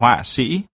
họa sĩ.